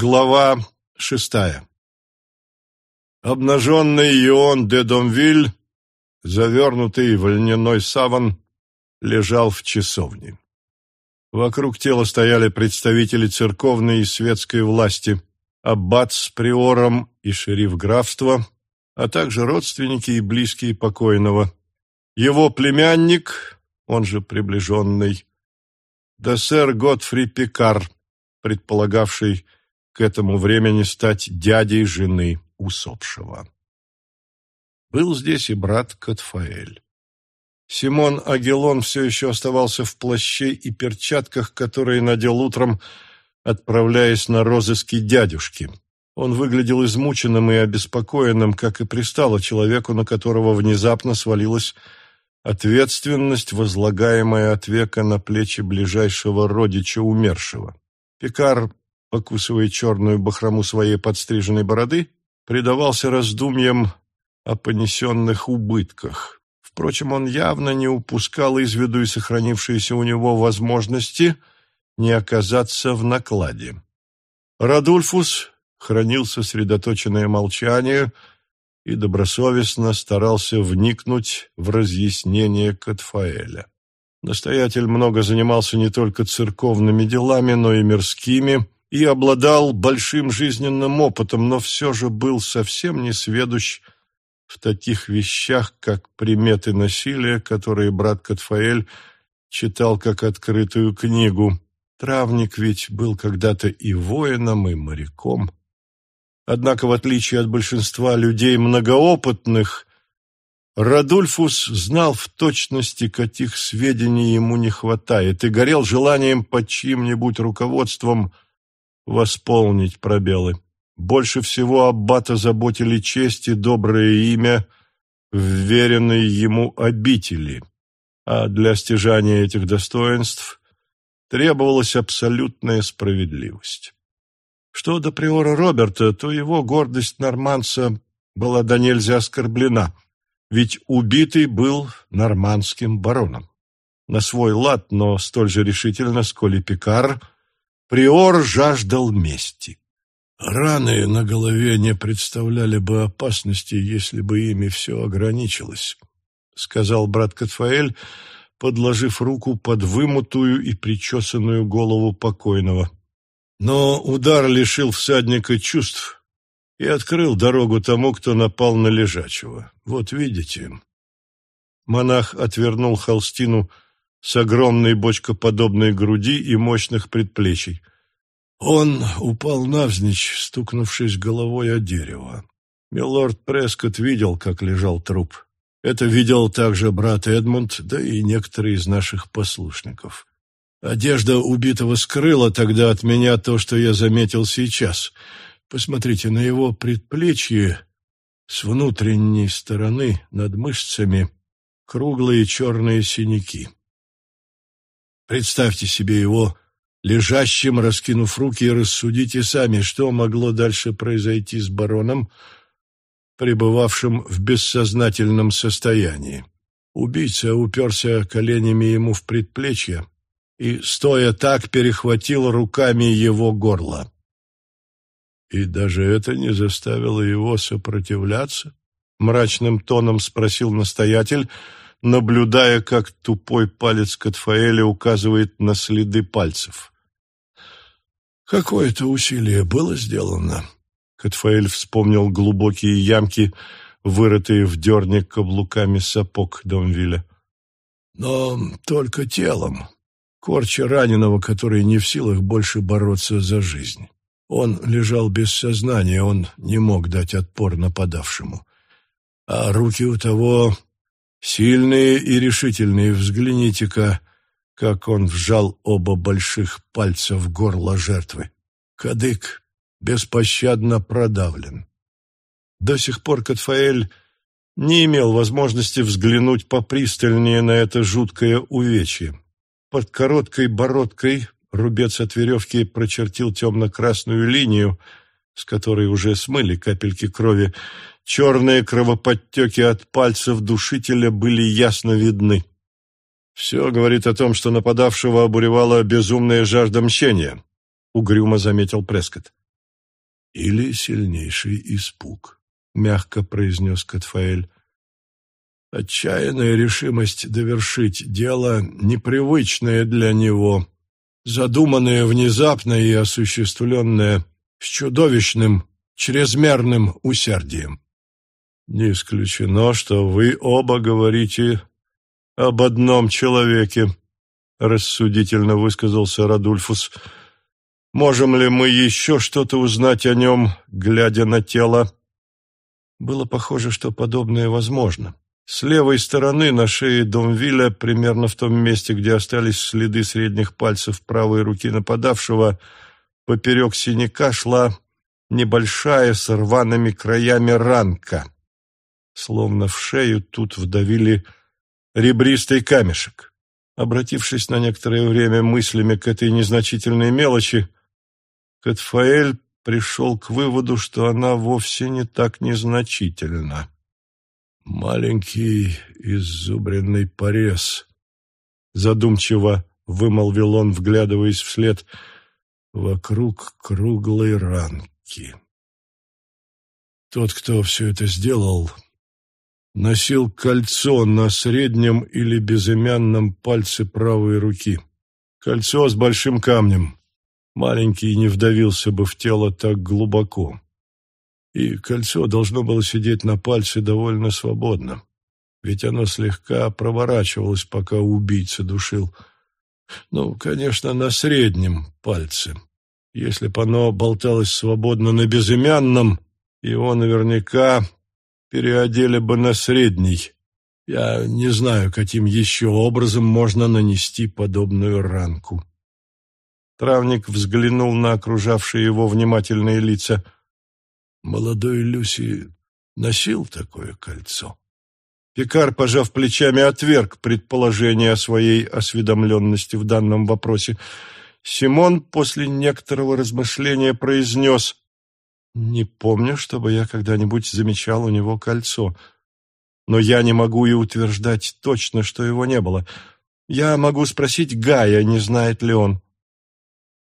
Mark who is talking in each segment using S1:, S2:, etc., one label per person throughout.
S1: Глава шестая Обнаженный Ион де Домвиль, завернутый в льняной саван, лежал в часовне. Вокруг тела стояли представители церковной и светской власти, аббат с приором и шериф графства, а также родственники и близкие покойного. Его племянник, он же приближенный, да сэр Готфри Пикар, предполагавший к этому времени стать дядей жены усопшего. Был здесь и брат Катфаэль. Симон Агелон все еще оставался в плаще и перчатках, которые надел утром, отправляясь на розыски дядюшки. Он выглядел измученным и обеспокоенным, как и пристало человеку, на которого внезапно свалилась ответственность, возлагаемая от века на плечи ближайшего родича умершего. Пикар, покусывая черную бахрому своей подстриженной бороды, предавался раздумьям о понесенных убытках. Впрочем, он явно не упускал из виду и сохранившиеся у него возможности не оказаться в накладе. Радульфус хранил сосредоточенное молчание и добросовестно старался вникнуть в разъяснение Катфаэля. Настоятель много занимался не только церковными делами, но и мирскими, и обладал большим жизненным опытом, но все же был совсем не сведущ в таких вещах, как приметы насилия, которые брат Катфаэль читал как открытую книгу. Травник ведь был когда-то и воином, и моряком. Однако, в отличие от большинства людей многоопытных, Радульфус знал в точности, каких сведений ему не хватает, и горел желанием под чьим-нибудь руководством – восполнить пробелы. Больше всего аббата заботили честь и доброе имя, вверенные ему обители, а для стяжания этих достоинств требовалась абсолютная справедливость. Что до приора Роберта, то его гордость норманца была до нельзя оскорблена, ведь убитый был нормандским бароном. На свой лад, но столь же решительно, сколь и Пикар – Приор жаждал мести. Раны на голове не представляли бы опасности, если бы ими все ограничилось, сказал брат Катфаэль, подложив руку под вымутую и причесанную голову покойного. Но удар лишил всадника чувств и открыл дорогу тому, кто напал на лежачего. Вот видите. Монах отвернул холстину с огромной бочкоподобной груди и мощных предплечий. Он упал навзничь, стукнувшись головой о дерево. Милорд Прескотт видел, как лежал труп. Это видел также брат Эдмунд, да и некоторые из наших послушников. Одежда убитого скрыла тогда от меня то, что я заметил сейчас. Посмотрите на его предплечье с внутренней стороны над мышцами круглые черные синяки. Представьте себе его лежащим, раскинув руки, и рассудите сами, что могло дальше произойти с бароном, пребывавшим в бессознательном состоянии. Убийца уперся коленями ему в предплечье и, стоя так, перехватил руками его горло. И даже это не заставило его сопротивляться? Мрачным тоном спросил настоятель, наблюдая, как тупой палец Катфаэля указывает на следы пальцев. Какое-то усилие было сделано. Катфаэль вспомнил глубокие ямки, вырытые в дерне каблуками сапог Домвиля. Но только телом, корча раненого, который не в силах больше бороться за жизнь. Он лежал без сознания, он не мог дать отпор нападавшему. А руки у того Сильные и решительные, взгляните-ка, как он вжал оба больших пальца в горло жертвы. Кадык беспощадно продавлен. До сих пор Катфаэль не имел возможности взглянуть попристальнее на это жуткое увечье. Под короткой бородкой рубец от веревки прочертил темно-красную линию, с которой уже смыли капельки крови, Черные кровоподтеки от пальцев душителя были ясно видны. «Все говорит о том, что нападавшего обуревала безумная жажда мщения», — угрюмо заметил Прескотт. или сильнейший испуг, мягко произнес Катфаэль. Отчаянная решимость довершить дело, непривычное для него, задуманное внезапно и осуществленное с чудовищным, чрезмерным усердием. Не исключено, что вы оба говорите об одном человеке, рассудительно высказался Радульфус. Можем ли мы еще что-то узнать о нем, глядя на тело? Было похоже, что подобное возможно. С левой стороны на шее Домвиля, примерно в том месте, где остались следы средних пальцев правой руки нападавшего, поперек синяка шла небольшая с рваными краями ранка. Словно в шею тут вдавили ребристый камешек. Обратившись на некоторое время мыслями к этой незначительной мелочи, Катфаэль пришел к выводу, что она вовсе не так незначительна. «Маленький изубренный порез», — задумчиво вымолвил он, вглядываясь вслед, вокруг круглой ранки. Тот, кто все это сделал, носил кольцо на среднем или безымянном пальце правой руки. Кольцо с большим камнем. Маленький не вдавился бы в тело так глубоко и кольцо должно было сидеть на пальце довольно свободно, ведь оно слегка проворачивалось, пока убийца душил. Ну, конечно, на среднем пальце. Если бы оно болталось свободно на безымянном, его наверняка переодели бы на средний. Я не знаю, каким еще образом можно нанести подобную ранку. Травник взглянул на окружавшие его внимательные лица — Молодой Люси носил такое кольцо. Пикар, пожав плечами, отверг предположение о своей осведомленности в данном вопросе. Симон после некоторого размышления произнес «Не помню, чтобы я когда-нибудь замечал у него кольцо, но я не могу и утверждать точно, что его не было. Я могу спросить Гая, не знает ли он».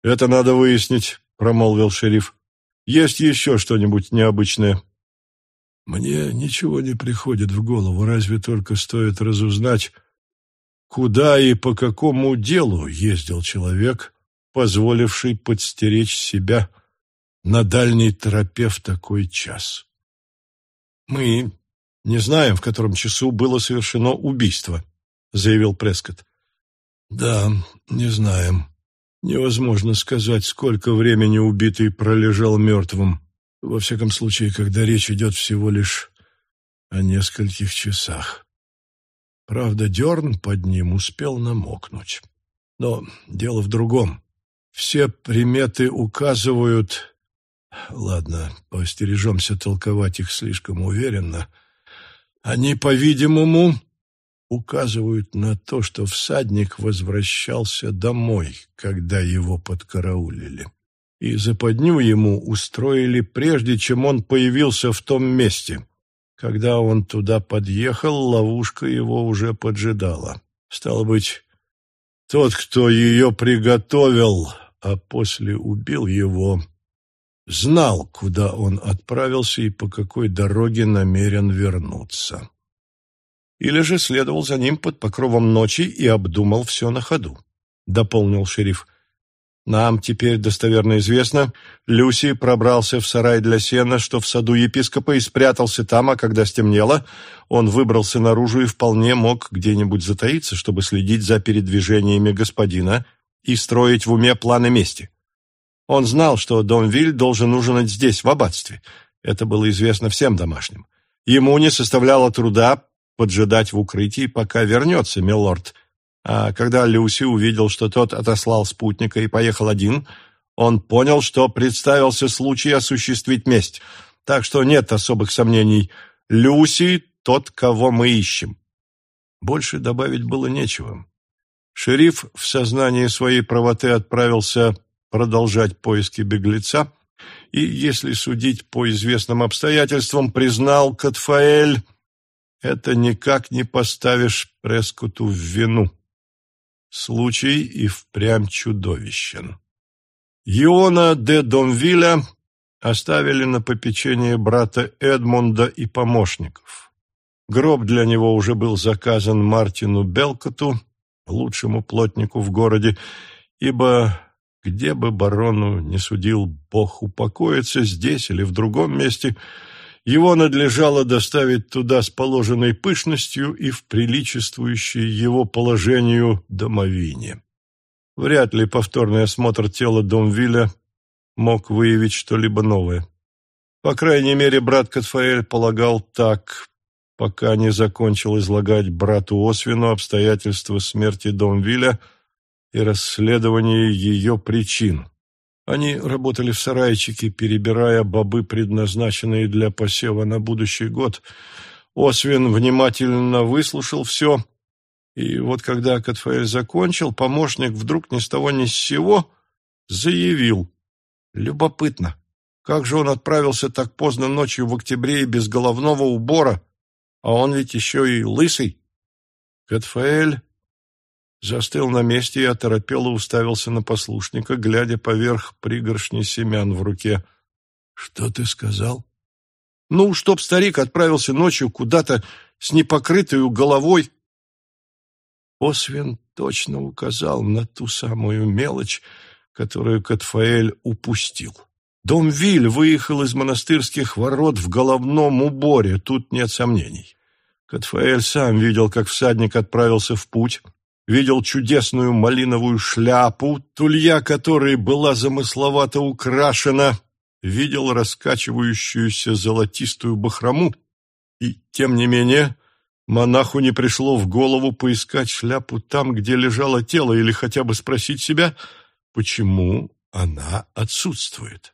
S1: «Это надо выяснить», — промолвил шериф. Есть еще что-нибудь необычное?» «Мне ничего не приходит в голову, разве только стоит разузнать, куда и по какому делу ездил человек, позволивший подстеречь себя на дальней тропе в такой час. Мы не знаем, в котором часу было совершено убийство, заявил Прескотт. Да, не знаем. Невозможно сказать, сколько времени убитый пролежал мертвым. Во всяком случае, когда речь идет всего лишь о нескольких часах. Правда, дерн под ним успел намокнуть. Но дело в другом. Все приметы указывают... Ладно, постережемся толковать их слишком уверенно. Они, по-видимому, указывают на то, что всадник возвращался домой, когда его подкараулили. И западню ему устроили прежде, чем он появился в том месте. Когда он туда подъехал, ловушка его уже поджидала. Стало быть, тот, кто ее приготовил, а после убил его, знал, куда он отправился и по какой дороге намерен вернуться или же следовал за ним под покровом ночи и обдумал все на ходу», — дополнил шериф. «Нам теперь достоверно известно, Люси пробрался в сарай для сена, что в саду епископа, и спрятался там, а когда стемнело, он выбрался наружу и вполне мог где-нибудь затаиться, чтобы следить за передвижениями господина и строить в уме планы мести. Он знал, что Домвиль должен ужинать здесь, в аббатстве. Это было известно всем домашним. Ему не составляло труда поджидать в укрытии, пока вернется милорд. А когда Люси увидел, что тот отослал спутника и поехал один, он понял, что представился случай осуществить месть. Так что нет особых сомнений. Люси — тот, кого мы ищем. Больше добавить было нечего. Шериф в сознании своей правоты отправился продолжать поиски беглеца и, если судить по известным обстоятельствам, признал Катфаэль это никак не поставишь Прескуту в вину. Случай и впрямь чудовищен. Иона де Домвиля оставили на попечение брата Эдмунда и помощников. Гроб для него уже был заказан Мартину Белкоту, лучшему плотнику в городе, ибо где бы барону не судил Бог упокоиться, здесь или в другом месте, его надлежало доставить туда с положенной пышностью и в приличествующей его положению домовине. Вряд ли повторный осмотр тела Домвиля мог выявить что-либо новое. По крайней мере, брат Катфаэль полагал так, пока не закончил излагать брату Освину обстоятельства смерти Домвиля и расследование ее причин. Они работали в сарайчике, перебирая бобы, предназначенные для посева на будущий год. Освин внимательно выслушал все и вот когда Катфаэль закончил, помощник вдруг ни с того ни с сего заявил. Любопытно, как же он отправился так поздно ночью в октябре и без головного убора, а он ведь еще и лысый. Катфаэль застыл на месте и оторопело уставился на послушника, глядя поверх пригоршни семян в руке. «Что ты сказал?» «Ну, чтоб старик отправился ночью куда-то с непокрытой головой, Освин точно указал на ту самую мелочь, которую Катфаэль упустил. Дом Виль выехал из монастырских ворот в головном уборе, тут нет сомнений. Катфаэль сам видел, как всадник отправился в путь, видел чудесную малиновую шляпу, тулья которой была замысловато украшена, видел раскачивающуюся золотистую бахрому, и, тем не менее, Монаху не пришло в голову поискать шляпу там, где лежало тело, или хотя бы спросить себя, почему она отсутствует.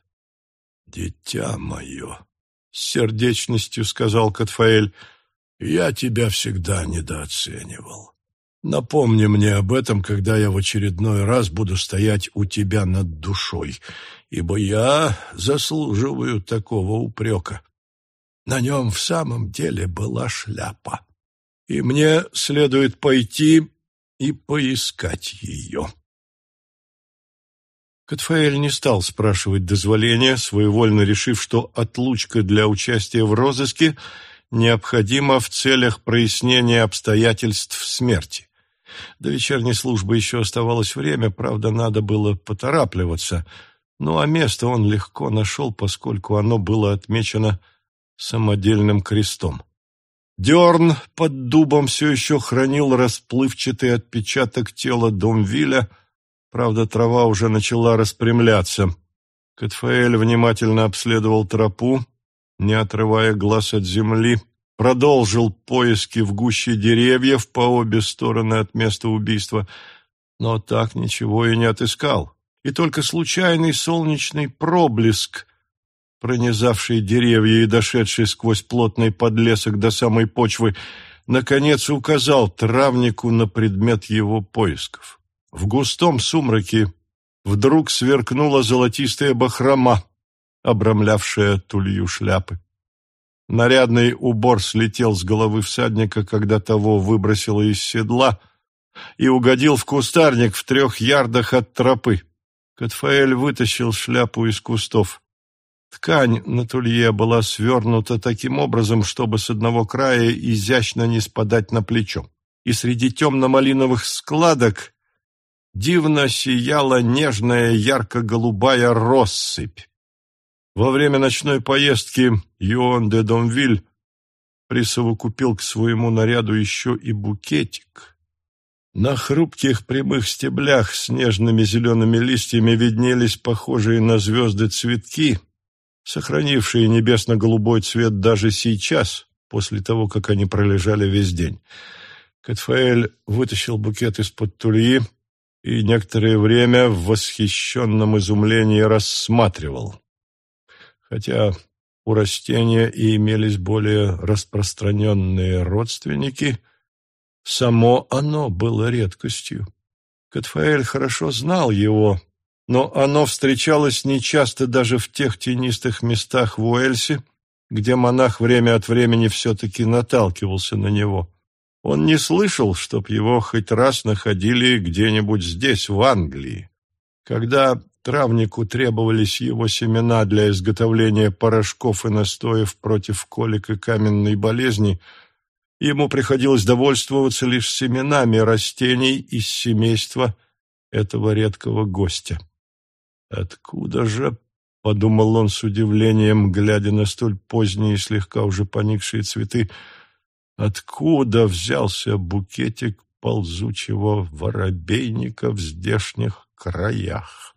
S1: «Дитя мое», — с сердечностью сказал Катфаэль, — «я тебя всегда недооценивал. Напомни мне об этом, когда я в очередной раз буду стоять у тебя над душой, ибо я заслуживаю такого упрека. На нем в самом деле была шляпа и мне следует пойти и поискать ее. Катфаэль не стал спрашивать дозволения, своевольно решив, что отлучка для участия в розыске необходима в целях прояснения обстоятельств смерти. До вечерней службы еще оставалось время, правда, надо было поторапливаться, ну а место он легко нашел, поскольку оно было отмечено самодельным крестом. Дерн под дубом все еще хранил расплывчатый отпечаток тела Домвиля, правда, трава уже начала распрямляться. Катфаэль внимательно обследовал тропу, не отрывая глаз от земли, продолжил поиски в гуще деревьев по обе стороны от места убийства, но так ничего и не отыскал. И только случайный солнечный проблеск пронизавший деревья и дошедший сквозь плотный подлесок до самой почвы, наконец указал травнику на предмет его поисков. В густом сумраке вдруг сверкнула золотистая бахрома, обрамлявшая тулью шляпы. Нарядный убор слетел с головы всадника, когда того выбросило из седла, и угодил в кустарник в трех ярдах от тропы. Катфаэль вытащил шляпу из кустов. Ткань на тулье была свернута таким образом, чтобы с одного края изящно не спадать на плечо. И среди темно-малиновых складок дивно сияла нежная ярко-голубая россыпь. Во время ночной поездки Юон де Домвиль присовокупил к своему наряду еще и букетик. На хрупких прямых стеблях с нежными зелеными листьями виднелись похожие на звезды цветки, сохранившие небесно-голубой цвет даже сейчас, после того, как они пролежали весь день. Катфаэль вытащил букет из-под тульи и некоторое время в восхищенном изумлении рассматривал. Хотя у растения и имелись более распространенные родственники, само оно было редкостью. Катфаэль хорошо знал его, но оно встречалось нечасто даже в тех тенистых местах в Уэльсе, где монах время от времени все-таки наталкивался на него. Он не слышал, чтоб его хоть раз находили где-нибудь здесь, в Англии. Когда травнику требовались его семена для изготовления порошков и настоев против колик и каменной болезни, ему приходилось довольствоваться лишь семенами растений из семейства этого редкого гостя. Откуда же, — подумал он с удивлением, глядя на столь поздние и слегка уже поникшие цветы, — откуда взялся букетик ползучего воробейника в здешних краях?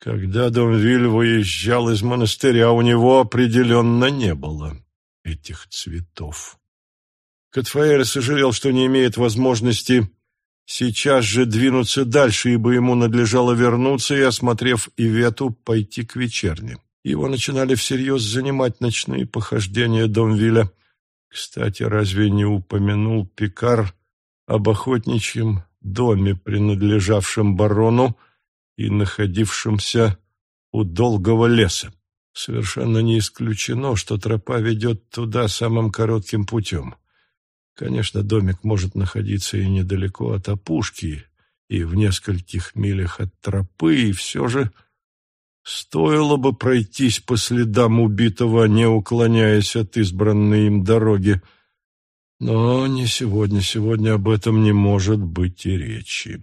S1: Когда Домвиль выезжал из монастыря, у него определенно не было этих цветов. Катфаэль сожалел, что не имеет возможности сейчас же двинуться дальше, ибо ему надлежало вернуться и, осмотрев Ивету, пойти к вечерне. Его начинали всерьез занимать ночные похождения Домвиля. Кстати, разве не упомянул Пикар об охотничьем доме, принадлежавшем барону, и находившимся у долгого леса. Совершенно не исключено, что тропа ведет туда самым коротким путем. Конечно, домик может находиться и недалеко от опушки, и в нескольких милях от тропы, и все же стоило бы пройтись по следам убитого, не уклоняясь от избранной им дороги. Но не сегодня, сегодня об этом не может быть и речи.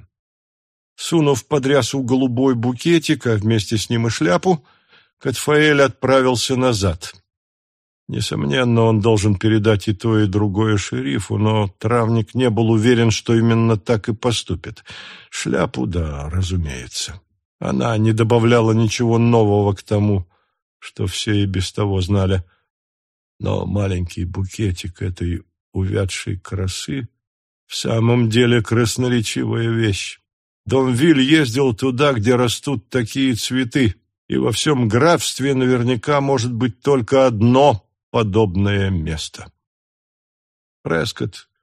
S1: Сунув под рясу голубой букетик, а вместе с ним и шляпу, Катфаэль отправился назад. Несомненно, он должен передать и то, и другое шерифу, но травник не был уверен, что именно так и поступит. Шляпу, да, разумеется. Она не добавляла ничего нового к тому, что все и без того знали. Но маленький букетик этой увядшей красы в самом деле красноречивая вещь. Домвиль ездил туда, где растут такие цветы, и во всем графстве наверняка может быть только одно подобное место. Прескотт —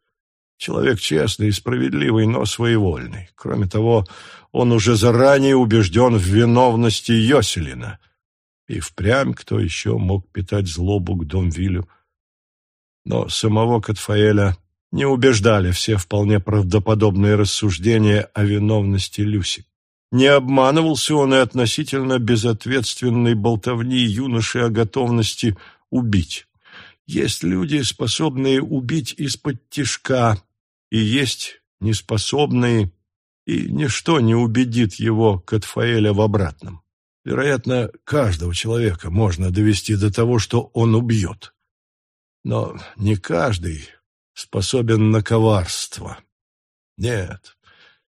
S1: человек честный и справедливый, но своевольный. Кроме того, он уже заранее убежден в виновности Йоселина. И впрямь кто еще мог питать злобу к Домвилю? Но самого Катфаэля не убеждали все вполне правдоподобные рассуждения о виновности Люси. Не обманывался он и относительно безответственной болтовни юноши о готовности убить. Есть люди, способные убить из-под тишка, и есть неспособные, и ничто не убедит его, Катфаэля, в обратном. Вероятно, каждого человека можно довести до того, что он убьет. Но не каждый способен на коварство. Нет,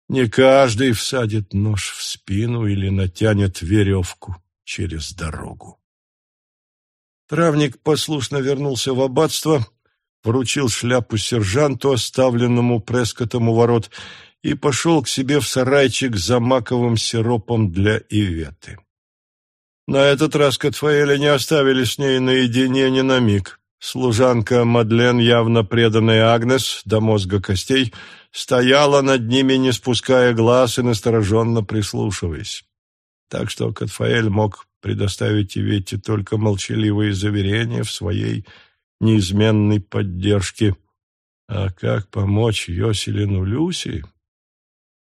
S1: не каждый всадит нож в спину или натянет веревку через дорогу. Травник послушно вернулся в аббатство, вручил шляпу сержанту, оставленному Прескотом у ворот, и пошел к себе в сарайчик за маковым сиропом для Иветы. На этот раз Катфаэля не оставили с ней наедине ни на миг. Служанка Мадлен, явно преданная Агнес до мозга костей, стояла над ними, не спуская глаз и настороженно прислушиваясь. Так что Катфаэль мог предоставить Иветте только молчаливые заверения в своей неизменной поддержке. А как помочь Йоселину Люси?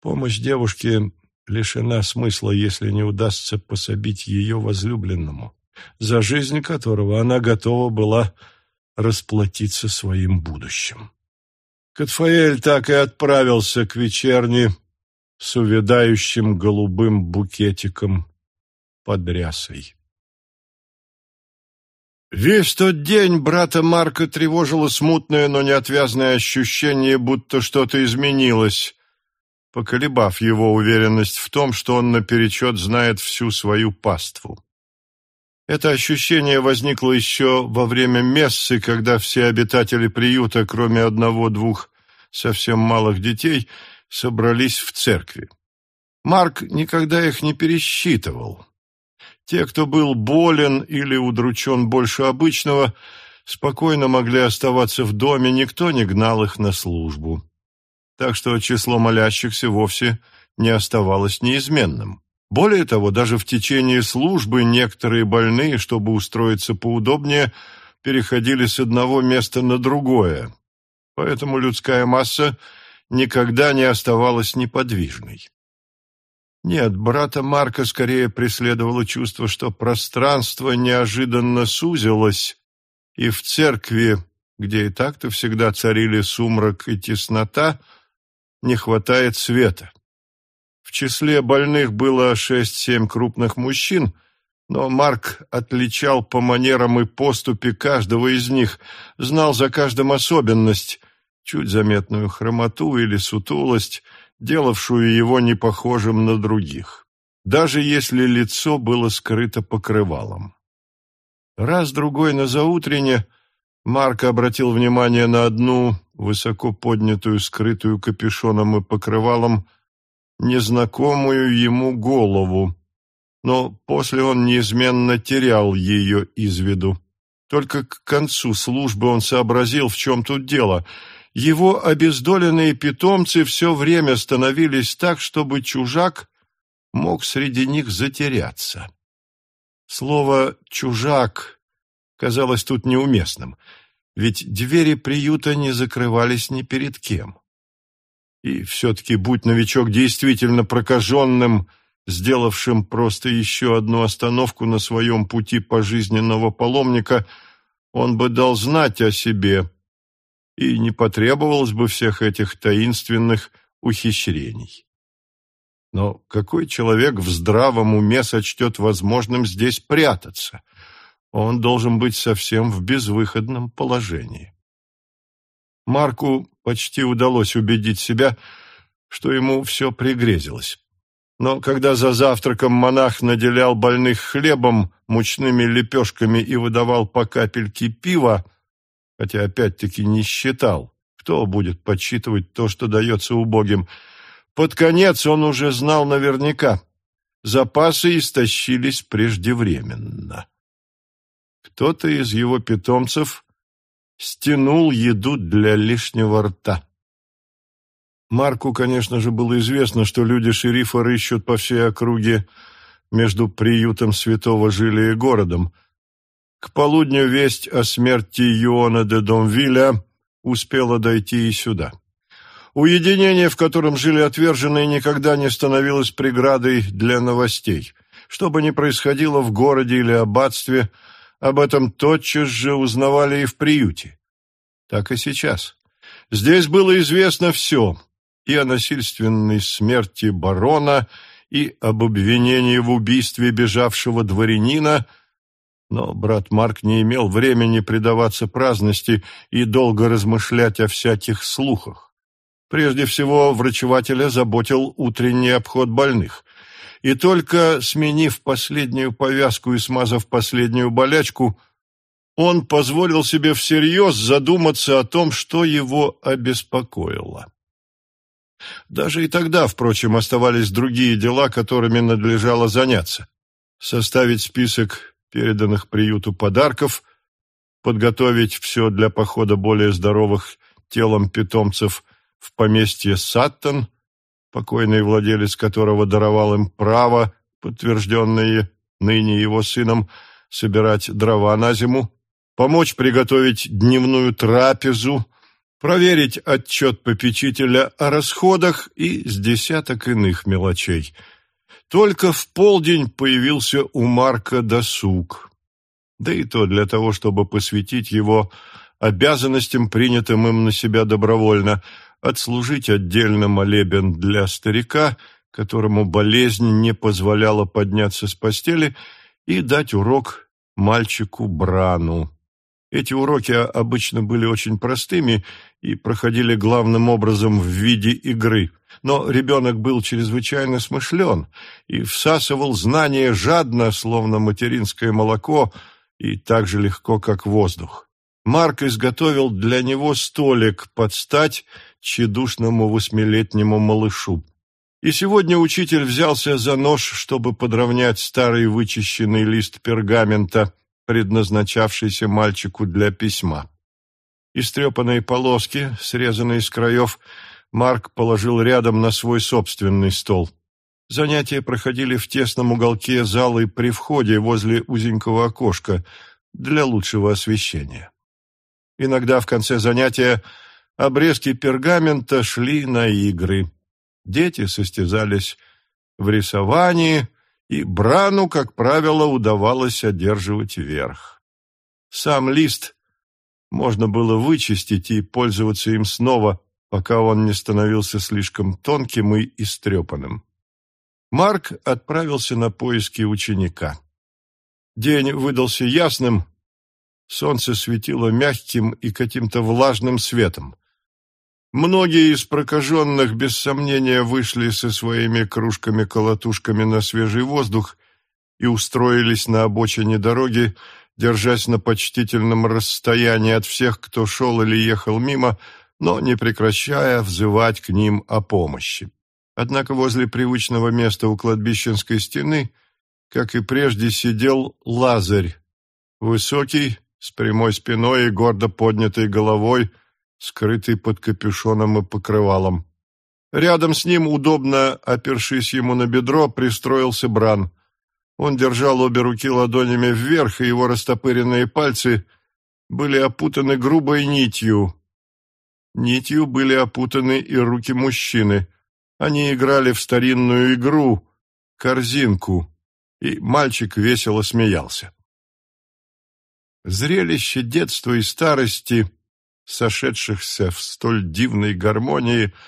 S1: Помощь девушке лишена смысла, если не удастся пособить ее возлюбленному, за жизнь которого она готова была расплатиться своим будущим. Катфаэль так и отправился к вечерне с увядающим голубым букетиком под рясой. Весь тот день брата Марка тревожило смутное, но неотвязное ощущение, будто что-то изменилось, поколебав его уверенность в том, что он наперечет знает всю свою паству. Это ощущение возникло еще во время мессы, когда все обитатели приюта, кроме одного-двух совсем малых детей, собрались в церкви. Марк никогда их не пересчитывал. Те, кто был болен или удручен больше обычного, спокойно могли оставаться в доме, никто не гнал их на службу. Так что число молящихся вовсе не оставалось неизменным. Более того, даже в течение службы некоторые больные, чтобы устроиться поудобнее, переходили с одного места на другое. Поэтому людская масса никогда не оставалась неподвижной. Нет, брата Марка скорее преследовало чувство, что пространство неожиданно сузилось, и в церкви, где и так-то всегда царили сумрак и теснота, не хватает света. В числе больных было шесть-семь крупных мужчин, но Марк отличал по манерам и поступе каждого из них, знал за каждым особенность, чуть заметную хромоту или сутулость, делавшую его непохожим на других, даже если лицо было скрыто покрывалом. Раз-другой на заутрене Марк обратил внимание на одну, высоко поднятую, скрытую капюшоном и покрывалом, незнакомую ему голову, но после он неизменно терял ее из виду. Только к концу службы он сообразил, в чем тут дело — его обездоленные питомцы все время становились так, чтобы чужак мог среди них затеряться. Слово «чужак» казалось тут неуместным, ведь двери приюта не закрывались ни перед кем. И все-таки, будь новичок действительно прокаженным, сделавшим просто еще одну остановку на своем пути пожизненного паломника, он бы дал знать о себе, и не потребовалось бы всех этих таинственных ухищрений. Но какой человек в здравом уме сочтет возможным здесь прятаться? Он должен быть совсем в безвыходном положении. Марку почти удалось убедить себя, что ему все пригрезилось. Но когда за завтраком монах наделял больных хлебом, мучными лепешками и выдавал по капельке пива, хотя опять-таки не считал, кто будет подсчитывать то, что дается убогим. Под конец он уже знал наверняка. Запасы истощились преждевременно. Кто-то из его питомцев стянул еду для лишнего рта. Марку, конечно же, было известно, что люди шерифа рыщут по всей округе между приютом святого Жилия и городом – к полудню весть о смерти Юона де Домвиля успела дойти и сюда. Уединение, в котором жили отверженные, никогда не становилось преградой для новостей. Что бы ни происходило в городе или аббатстве, об этом тотчас же узнавали и в приюте. Так и сейчас. Здесь было известно все, и о насильственной смерти барона, и об обвинении в убийстве бежавшего дворянина – но брат Марк не имел времени предаваться праздности и долго размышлять о всяких слухах. Прежде всего, врачевателя заботил утренний обход больных. И только сменив последнюю повязку и смазав последнюю болячку, он позволил себе всерьез задуматься о том, что его обеспокоило. Даже и тогда, впрочем, оставались другие дела, которыми надлежало заняться. Составить список переданных приюту подарков, подготовить все для похода более здоровых телом питомцев в поместье Саттон, покойный владелец которого даровал им право, подтвержденное ныне его сыном, собирать дрова на зиму, помочь приготовить дневную трапезу, проверить отчет попечителя о расходах и с десяток иных мелочей – только в полдень появился у Марка досуг. Да и то для того, чтобы посвятить его обязанностям, принятым им на себя добровольно, отслужить отдельно молебен для старика, которому болезнь не позволяла подняться с постели, и дать урок мальчику Брану. Эти уроки обычно были очень простыми и проходили главным образом в виде игры – но ребенок был чрезвычайно смышлен и всасывал знания жадно, словно материнское молоко, и так же легко, как воздух. Марк изготовил для него столик под стать тщедушному восьмилетнему малышу. И сегодня учитель взялся за нож, чтобы подровнять старый вычищенный лист пергамента, предназначавшийся мальчику для письма. Истрепанные полоски, срезанные с краев, Марк положил рядом на свой собственный стол. Занятия проходили в тесном уголке залы при входе возле узенького окошка для лучшего освещения. Иногда в конце занятия обрезки пергамента шли на игры. Дети состязались в рисовании, и Брану, как правило, удавалось одерживать верх. Сам лист можно было вычистить и пользоваться им снова, пока он не становился слишком тонким и истрепанным. Марк отправился на поиски ученика. День выдался ясным, солнце светило мягким и каким-то влажным светом. Многие из прокаженных, без сомнения, вышли со своими кружками-колотушками на свежий воздух и устроились на обочине дороги, держась на почтительном расстоянии от всех, кто шел или ехал мимо, но не прекращая взывать к ним о помощи. Однако возле привычного места у кладбищенской стены, как и прежде, сидел Лазарь, высокий, с прямой спиной и гордо поднятой головой, скрытый под капюшоном и покрывалом. Рядом с ним, удобно опершись ему на бедро, пристроился Бран. Он держал обе руки ладонями вверх, и его растопыренные пальцы были опутаны грубой нитью. Нитью были опутаны и руки мужчины. Они играли в старинную игру — корзинку, и мальчик весело смеялся. Зрелище детства и старости, сошедшихся в столь дивной гармонии —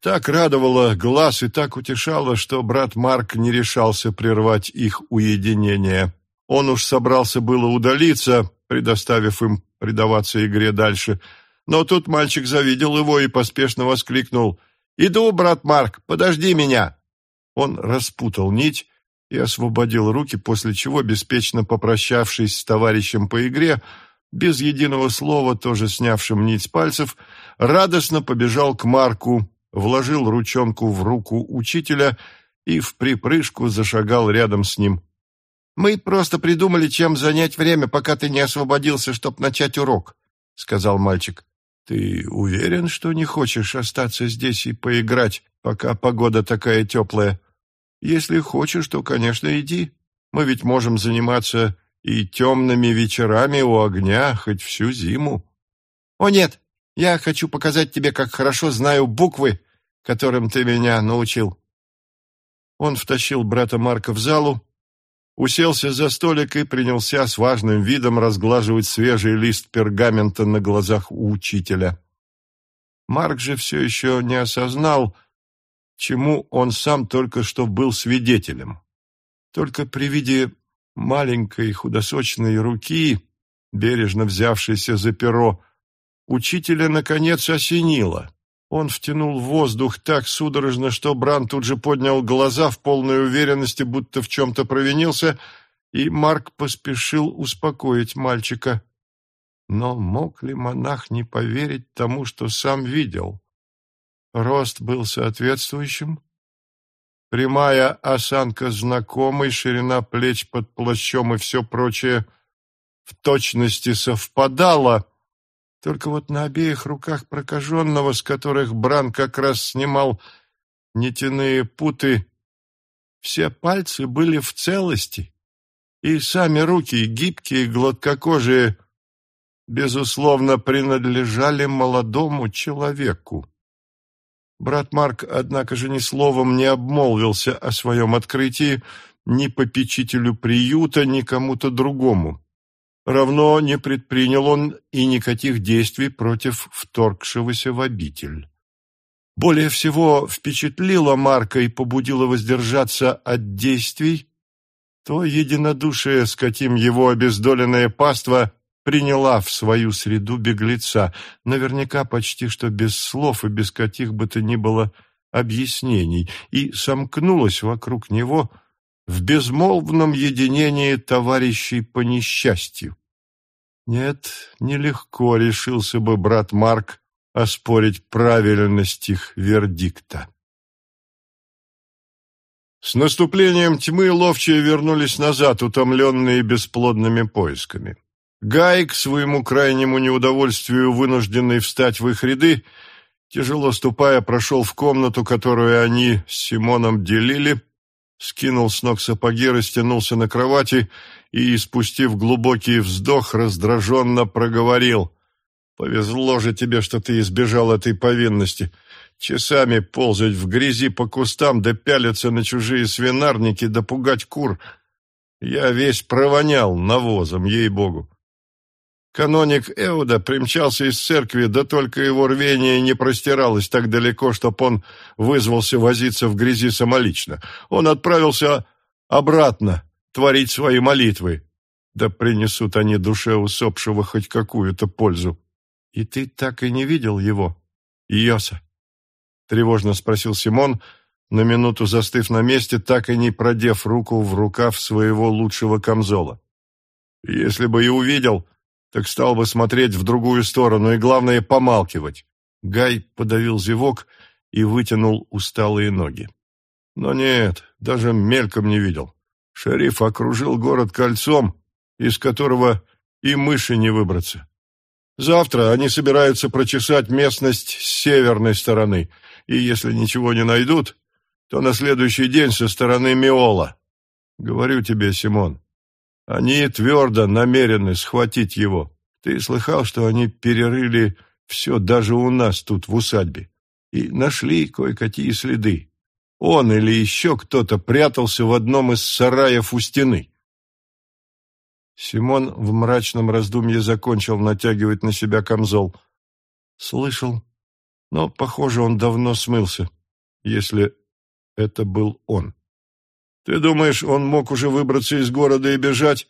S1: так радовало глаз и так утешало, что брат Марк не решался прервать их уединение. Он уж собрался было удалиться, предоставив им предаваться игре дальше, но тут мальчик завидел его и поспешно воскликнул «Иду, брат Марк, подожди меня!» Он распутал нить и освободил руки, после чего, беспечно попрощавшись с товарищем по игре, без единого слова, тоже снявшим нить пальцев, радостно побежал к Марку, вложил ручонку в руку учителя и в припрыжку зашагал рядом с ним. «Мы просто придумали, чем занять время, пока ты не освободился, чтоб начать урок», — сказал мальчик. «Ты уверен, что не хочешь остаться здесь и поиграть, пока погода такая теплая? Если хочешь, то, конечно, иди. Мы ведь можем заниматься и темными вечерами у огня хоть всю зиму». «О нет, я хочу показать тебе, как хорошо знаю буквы которым ты меня научил». Он втащил брата Марка в залу, уселся за столик и принялся с важным видом разглаживать свежий лист пергамента на глазах у учителя. Марк же все еще не осознал, чему он сам только что был свидетелем. Только при виде маленькой худосочной руки, бережно взявшейся за перо, учителя наконец осенило. Он втянул воздух так судорожно, что Бран тут же поднял глаза в полной уверенности, будто в чем-то провинился, и Марк поспешил успокоить мальчика. Но мог ли монах не поверить тому, что сам видел? Рост был соответствующим, прямая осанка знакомой, ширина плеч под плащом и все прочее в точности совпадало — только вот на обеих руках прокаженного, с которых Бран как раз снимал нитяные путы, все пальцы были в целости, и сами руки, гибкие, гладкокожие, безусловно, принадлежали молодому человеку. Брат Марк, однако же, ни словом не обмолвился о своем открытии ни попечителю приюта, ни кому-то другому. Равно не предпринял он и никаких действий против вторгшегося в обитель. Более всего впечатлило Марка и побудило воздержаться от действий то единодушие, с каким его обездоленная паства приняла в свою среду беглеца, наверняка почти что без слов и без каких бы то ни было объяснений, и сомкнулась вокруг него – в безмолвном единении товарищей по несчастью. Нет, нелегко решился бы брат Марк оспорить правильность их вердикта. С наступлением тьмы ловчие вернулись назад, утомленные бесплодными поисками. Гай, к своему крайнему неудовольствию, вынужденный встать в их ряды, тяжело ступая, прошел в комнату, которую они с Симоном делили, скинул с ног сапоги, растянулся на кровати и, спустив глубокий вздох, раздраженно проговорил. «Повезло же тебе, что ты избежал этой повинности. часами ползать в грязи по кустам да пялиться на чужие свинарники да пугать кур. Я весь провонял навозом, ей-богу. Каноник Эуда примчался из церкви, да только его рвение не простиралось так далеко, чтоб он вызвался возиться в грязи самолично. Он отправился обратно творить свои молитвы. Да принесут они душе усопшего хоть какую-то пользу. И ты так и не видел его, Йоса? Тревожно спросил Симон, на минуту застыв на месте, так и не продев руку в рукав своего лучшего камзола. Если бы и увидел, так стал бы смотреть в другую сторону и, главное, помалкивать. Гай подавил зевок и вытянул усталые ноги. Но нет, даже мельком не видел. Шериф окружил город кольцом, из которого и мыши не выбраться. Завтра они собираются прочесать местность с северной стороны, и если ничего не найдут, то на следующий день со стороны Миола. Говорю тебе, Симон, они твердо намерены схватить его. Ты слыхал, что они перерыли все даже у нас тут в усадьбе и нашли кое-какие следы. Он или еще кто-то прятался в одном из сараев у стены. Симон в мрачном раздумье закончил натягивать на себя камзол. Слышал, но, похоже, он давно смылся, если это был он. Ты думаешь, он мог уже выбраться из города и бежать?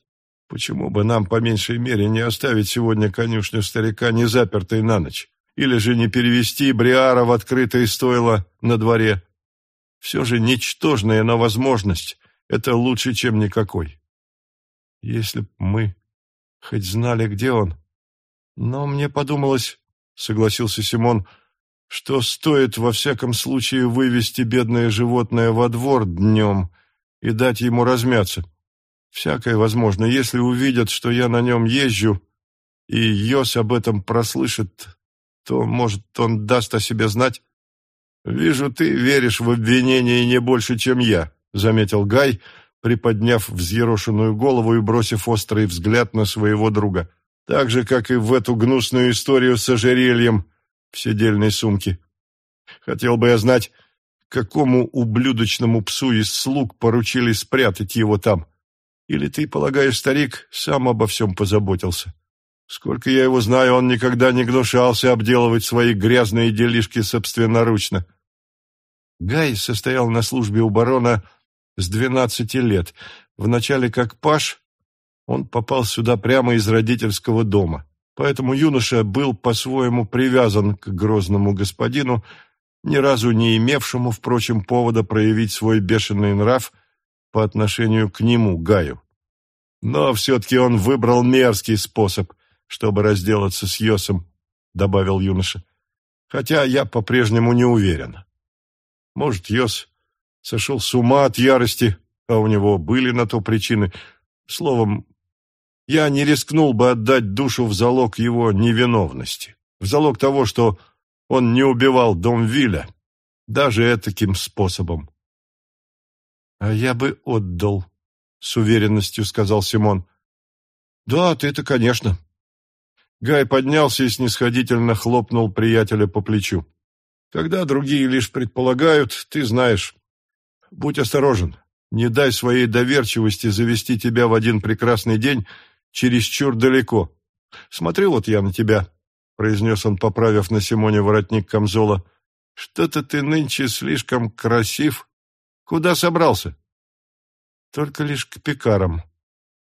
S1: Почему бы нам, по меньшей мере, не оставить сегодня конюшню старика не запертой на ночь? Или же не перевести Бриара в открытое стойло на дворе? Все же ничтожная, но возможность — это лучше, чем никакой. Если б мы хоть знали, где он. Но мне подумалось, — согласился Симон, — что стоит во всяком случае вывести бедное животное во двор днем и дать ему размяться. Всякое возможно, если увидят, что я на нем езжу, и Йос об этом прослышит, то, может, он даст о себе знать. «Вижу, ты веришь в обвинение не больше, чем я», — заметил Гай, приподняв взъерошенную голову и бросив острый взгляд на своего друга. «Так же, как и в эту гнусную историю с ожерельем, в седельной сумке. Хотел бы я знать, какому ублюдочному псу из слуг поручили спрятать его там. Или ты, полагаешь, старик сам обо всем позаботился? Сколько я его знаю, он никогда не гнушался обделывать свои грязные делишки собственноручно. Гай состоял на службе у барона с двенадцати лет. Вначале как паш, он попал сюда прямо из родительского дома. Поэтому юноша был по-своему привязан к грозному господину, ни разу не имевшему, впрочем, повода проявить свой бешеный нрав по отношению к нему, Гаю. Но все-таки он выбрал мерзкий способ, чтобы разделаться с Йосом, добавил юноша. Хотя я по-прежнему не уверен. Может, Йос сошел с ума от ярости, а у него были на то причины. Словом, я не рискнул бы отдать душу в залог его невиновности, в залог того, что он не убивал дом Виля, даже таким способом. — А я бы отдал, — с уверенностью сказал Симон. — Да, ты-то, конечно. Гай поднялся и снисходительно хлопнул приятеля по плечу. — Когда другие лишь предполагают, ты знаешь. Будь осторожен, не дай своей доверчивости завести тебя в один прекрасный день чересчур далеко. Смотри вот я на тебя, — произнес он, поправив на Симоне воротник камзола. — Что-то ты нынче слишком красив. Куда собрался? — Только лишь к пекарам.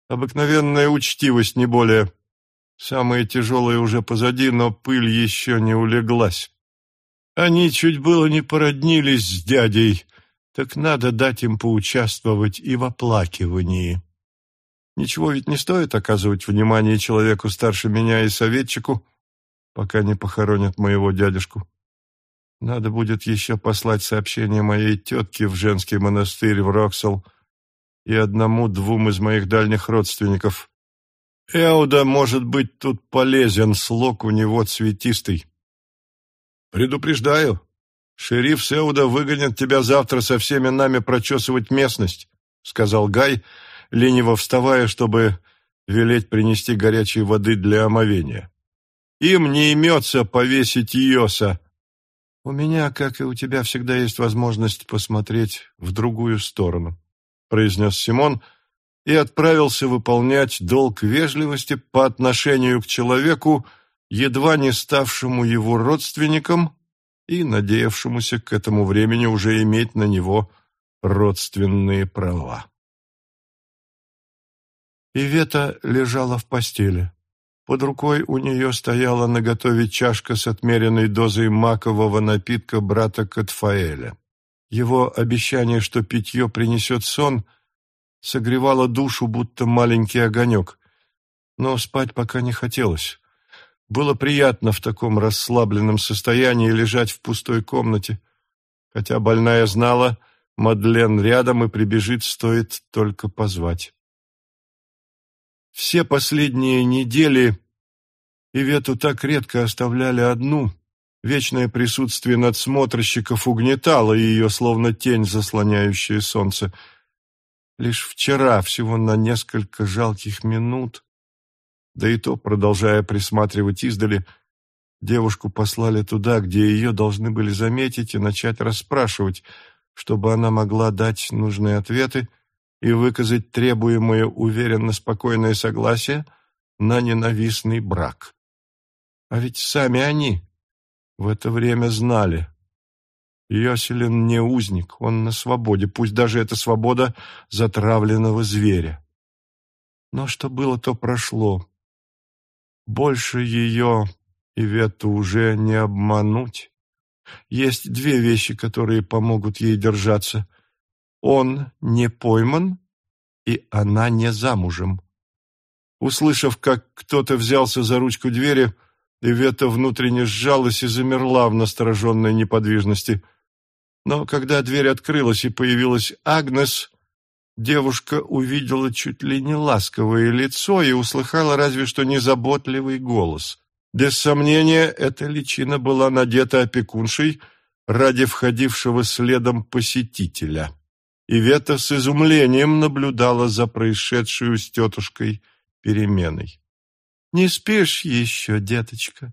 S1: Обыкновенная учтивость, не более. Самое тяжелое уже позади, но пыль еще не улеглась. Они чуть было не породнились с дядей, так надо дать им поучаствовать и в оплакивании. Ничего ведь не стоит оказывать внимание человеку старше меня и советчику, пока не похоронят моего дядюшку. Надо будет еще послать сообщение моей тетке в женский монастырь в Роксел и одному-двум из моих дальних родственников. Эуда может быть тут полезен, слог у него цветистый. Предупреждаю, шериф Сеуда выгонит тебя завтра со всеми нами прочесывать местность, сказал Гай, — лениво вставая, чтобы велеть принести горячей воды для омовения. Им не имется повесить Йоса. У меня, как и у тебя, всегда есть возможность посмотреть в другую сторону, произнес Симон и отправился выполнять долг вежливости по отношению к человеку, едва не ставшему его родственником и надеявшемуся к этому времени уже иметь на него родственные права. Ивета лежала в постели. Под рукой у нее стояла наготове чашка с отмеренной дозой макового напитка брата Катфаэля. Его обещание, что питье принесет сон, согревало душу, будто маленький огонек. Но спать пока не хотелось. Было приятно в таком расслабленном состоянии лежать в пустой комнате, хотя больная знала, Мадлен рядом и прибежит, стоит только позвать. Все последние недели Ивету так редко оставляли одну. Вечное присутствие надсмотрщиков угнетало ее, словно тень, заслоняющая солнце. Лишь вчера, всего на несколько жалких минут, да и то, продолжая присматривать издали, девушку послали туда, где ее должны были заметить и начать расспрашивать, чтобы она могла дать нужные ответы и выказать требуемое уверенно спокойное согласие на ненавистный брак. А ведь сами они в это время знали. Йоселин не узник, он на свободе, пусть даже это свобода затравленного зверя. Но что было, то прошло. Больше ее Ивету уже не обмануть. Есть две вещи, которые помогут ей держаться. Он не пойман, и она не замужем. Услышав, как кто-то взялся за ручку двери, Ивета внутренне сжалась и замерла в настороженной неподвижности. Но когда дверь открылась и появилась Агнес, девушка увидела чуть ли не ласковое лицо и услыхала разве что незаботливый голос. Без сомнения, эта личина была надета опекуншей ради входившего следом посетителя. Ивета с изумлением наблюдала за происшедшую с тетушкой переменой. «Не спишь еще, деточка?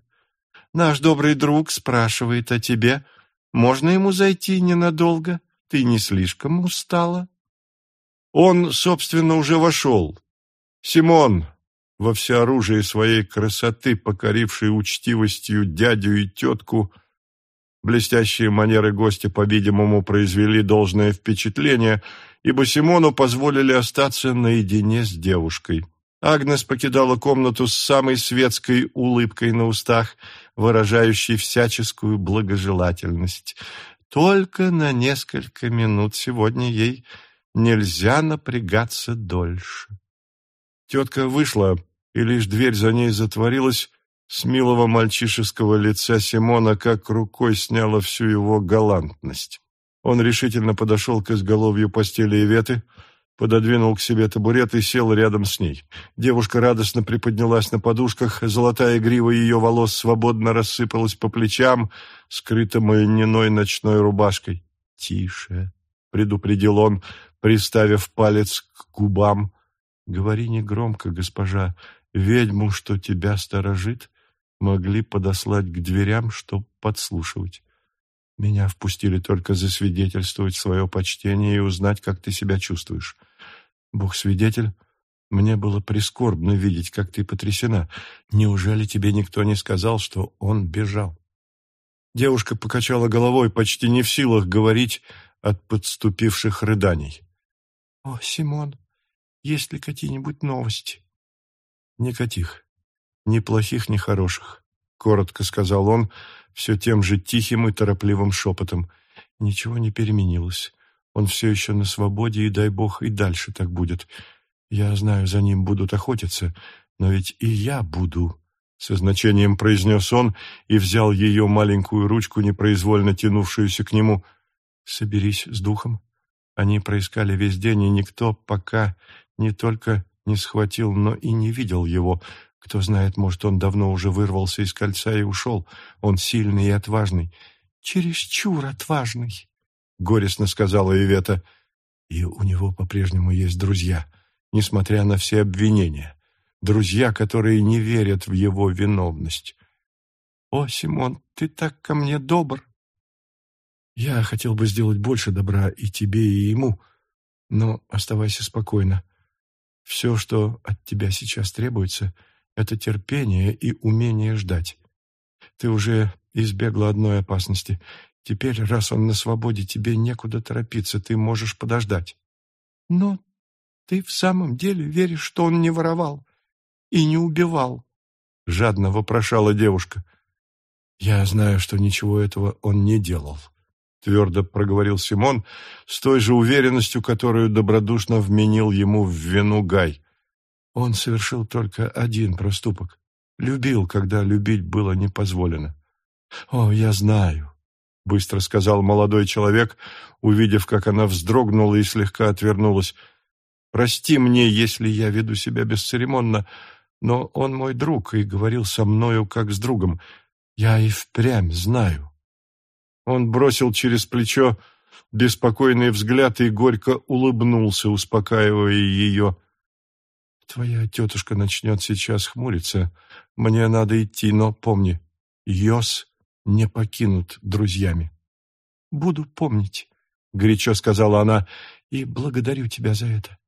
S1: Наш добрый друг спрашивает о тебе. Можно ему зайти ненадолго? Ты не слишком устала?» Он, собственно, уже вошел. Симон, во всеоружии своей красоты, покоривший учтивостью дядю и тетку, Блестящие манеры гостя, по-видимому, произвели должное впечатление, ибо Симону позволили остаться наедине с девушкой. Агнес покидала комнату с самой светской улыбкой на устах, выражающей всяческую благожелательность. Только на несколько минут сегодня ей нельзя напрягаться дольше. Тетка вышла, и лишь дверь за ней затворилась, с милого мальчишеского лица Симона как рукой сняла всю его галантность. Он решительно подошел к изголовью постели Иветы, пододвинул к себе табурет и сел рядом с ней. Девушка радостно приподнялась на подушках, золотая грива ее волос свободно рассыпалась по плечам, скрытым льняной ночной рубашкой. «Тише», — предупредил он, приставив палец к губам. «Говори негромко, госпожа, ведьму, что тебя сторожит, могли подослать к дверям, чтоб подслушивать. Меня впустили только засвидетельствовать свое почтение и узнать, как ты себя чувствуешь. Бог свидетель, мне было прискорбно видеть, как ты потрясена. Неужели тебе никто не сказал, что он бежал? Девушка покачала головой, почти не в силах говорить от подступивших рыданий. — О, Симон, есть ли какие-нибудь новости? — Никаких. «Ни плохих, ни хороших», — коротко сказал он, все тем же тихим и торопливым шепотом. Ничего не переменилось. Он все еще на свободе, и дай бог, и дальше так будет. Я знаю, за ним будут охотиться, но ведь и я буду, — со значением произнес он и взял ее маленькую ручку, непроизвольно тянувшуюся к нему. «Соберись с духом». Они проискали весь день, и никто пока не только не схватил, но и не видел его. Кто знает, может, он давно уже вырвался из кольца и ушел. Он сильный и отважный. «Чересчур отважный», — горестно сказала Ивета. «И у него по-прежнему есть друзья, несмотря на все обвинения. Друзья, которые не верят в его виновность». «О, Симон, ты так ко мне добр!» Я хотел бы сделать больше добра и тебе, и ему, но оставайся спокойно. Все, что от тебя сейчас требуется, это терпение и умение ждать. Ты уже избегла одной опасности. Теперь, раз он на свободе, тебе некуда торопиться, ты можешь подождать. Но ты в самом деле веришь, что он не воровал и не убивал? Жадно вопрошала девушка. Я знаю, что ничего этого он не делал, твердо проговорил Симон с той же уверенностью, которую добродушно вменил ему в вину Гай. Он совершил только один проступок. Любил, когда любить было не позволено. «О, я знаю», — быстро сказал молодой человек, увидев, как она вздрогнула и слегка отвернулась. «Прости мне, если я веду себя бесцеремонно, но он мой друг и говорил со мною как с другом. Я и впрямь знаю». Он бросил через плечо беспокойный взгляд и горько улыбнулся, успокаивая ее. «Твоя тетушка начнет сейчас хмуриться. Мне надо идти, но помни, Йос не покинут друзьями». «Буду помнить», — горячо сказала она, — «и благодарю тебя за это.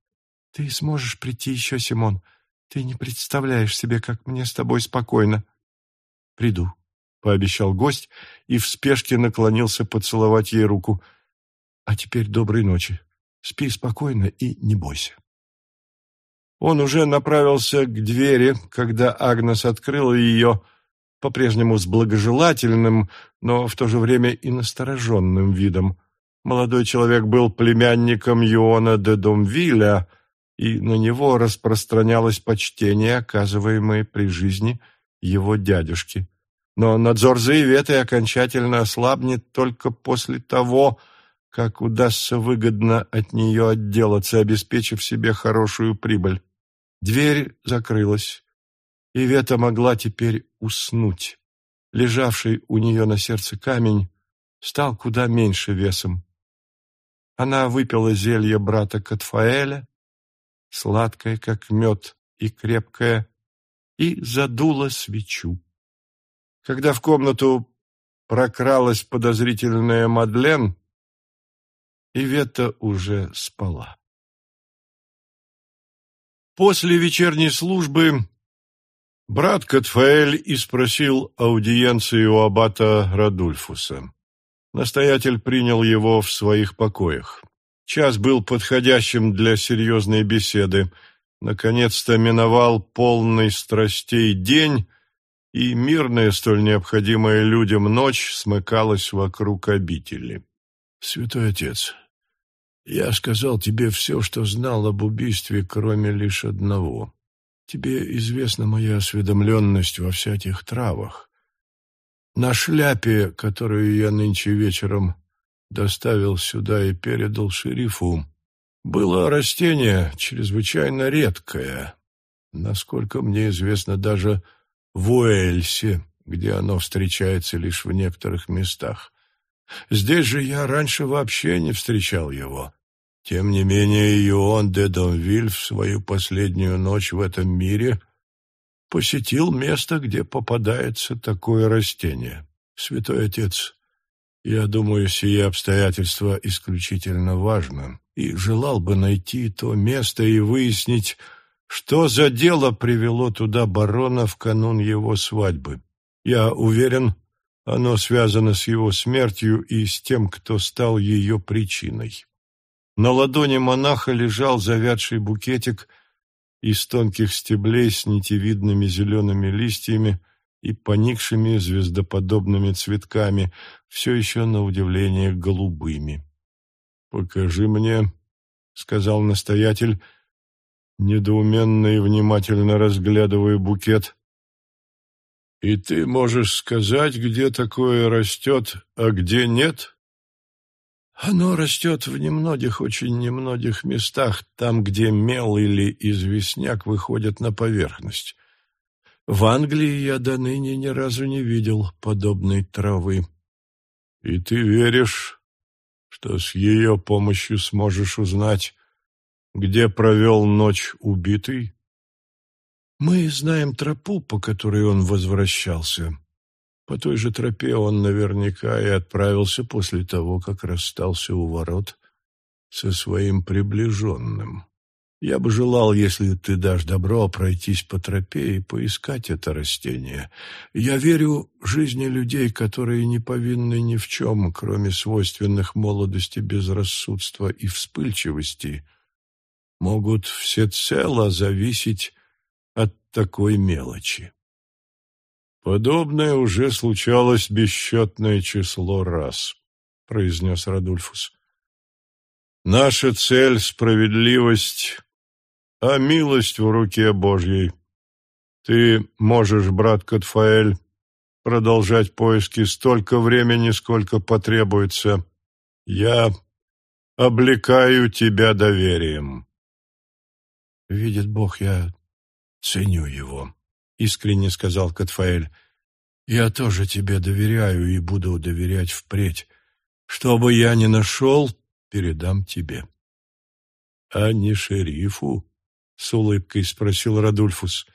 S1: Ты сможешь прийти еще, Симон. Ты не представляешь себе, как мне с тобой спокойно». «Приду», — пообещал гость и в спешке наклонился поцеловать ей руку. «А теперь доброй ночи. Спи спокойно и не бойся». Он уже направился к двери, когда Агнес открыла ее, по-прежнему с благожелательным, но в то же время и настороженным видом. Молодой человек был племянником Юона де Домвиля, и на него распространялось почтение, оказываемое при жизни его дядюшки. Но надзор за Иветой окончательно ослабнет только после того, как удастся выгодно от нее отделаться, обеспечив себе хорошую прибыль. Дверь закрылась. и Вета могла теперь уснуть. Лежавший у нее на сердце камень стал куда меньше весом. Она выпила зелье брата Катфаэля, сладкое, как мед, и крепкое, и задула свечу. Когда в комнату прокралась подозрительная Мадлен, Ивета уже спала. После вечерней службы брат Катфаэль и спросил аудиенции у аббата Радульфуса. Настоятель принял его в своих покоях. Час был подходящим для серьезной беседы. Наконец-то миновал полный страстей день, и мирная, столь необходимая людям ночь смыкалась вокруг обители. «Святой отец, я сказал тебе все, что знал об убийстве, кроме лишь одного. Тебе известна моя осведомленность во всяких травах. На шляпе, которую я нынче вечером доставил сюда и передал шерифу, было растение чрезвычайно редкое, насколько мне известно даже в Уэльсе, где оно встречается лишь в некоторых местах. Здесь же я раньше вообще не встречал его. Тем не менее, Иоанн де Домвиль в свою последнюю ночь в этом мире посетил место, где попадается такое растение. Святой Отец, я думаю, сие обстоятельство исключительно важно, и желал бы найти то место и выяснить, что за дело привело туда барона в канун его свадьбы. Я уверен, оно связано с его смертью и с тем, кто стал ее причиной. На ладони монаха лежал завядший букетик из тонких стеблей с нитевидными зелеными листьями и поникшими звездоподобными цветками, все еще, на удивление, голубыми. «Покажи мне», — сказал настоятель, недоуменно и внимательно разглядывая букет. «И ты можешь сказать, где такое растет, а где нет?» «Оно растет в немногих, очень немногих местах, там, где мел или известняк выходят на поверхность. В Англии я до ныне ни разу не видел подобной травы». «И ты веришь, что с ее помощью сможешь узнать, где провел ночь убитый? Мы знаем тропу, по которой он возвращался. По той же тропе он наверняка и отправился после того, как расстался у ворот со своим приближенным. Я бы желал, если ты дашь добро, пройтись по тропе и поискать это растение. Я верю жизни людей, которые не повинны ни в чем, кроме свойственных молодости, безрассудства и вспыльчивости, могут всецело зависеть от такой мелочи. Подобное уже случалось бесчетное число раз, произнес Радульфус. Наша цель — справедливость, а милость в руке Божьей. Ты можешь, брат Катфаэль, продолжать поиски столько времени, сколько потребуется. Я облекаю тебя доверием. Видит Бог, я ценю его, — искренне сказал Катфаэль. Я тоже тебе доверяю и буду доверять впредь. Что бы я ни нашел, передам тебе. А не шерифу? — с улыбкой спросил Радульфус.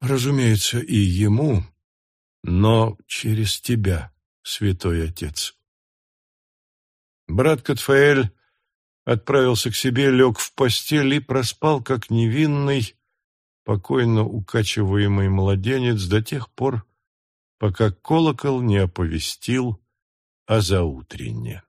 S1: «Разумеется, и ему, но через тебя, святой отец». Брат Катфаэль отправился к себе, лег в постель и проспал, как невинный, покойно укачиваемый младенец до тех пор, пока колокол не оповестил о заутренне.